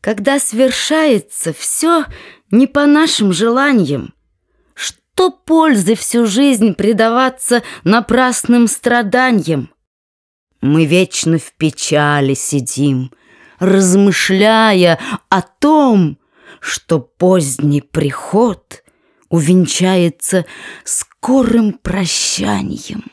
Когда свершается все не по нашим желаниям, Что пользы всю жизнь предаваться напрасным страданиям? Мы вечно в печали сидим, Размышляя о том, Что поздний приход увенчается скорым прощанием.